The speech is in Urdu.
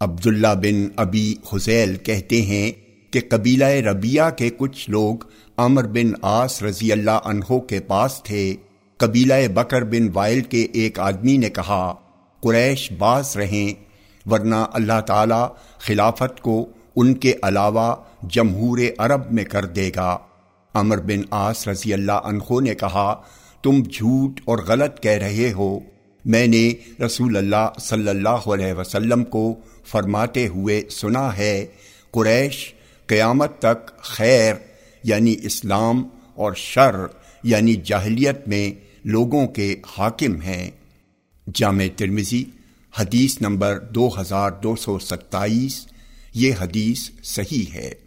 عبداللہ بن ابی حسیل کہتے ہیں کہ قبیلہ ربیہ کے کچھ لوگ عمر بن آس رضی اللہ عنہ کے پاس تھے۔ قبیلہ بکر بن وائل کے ایک آدمی نے کہا، قریش باز رہیں، ورنہ اللہ تعالی خلافت کو ان کے علاوہ جمہور عرب میں کر دے گا۔ عمر بن آس رضی اللہ عنہ نے کہا، تم جھوٹ اور غلط کہہ رہے ہو۔ میں نے رسول اللہ صلی اللہ علیہ وسلم کو فرماتے ہوئے سنا ہے، قریش قیامت تک خیر یعنی اسلام اور شر یعنی جاہلیت میں لوگوں کے حاکم ہیں۔ جامع ترمزی حدیث نمبر دو ہزار دو سو ستائیس، یہ حدیث صحیح ہے۔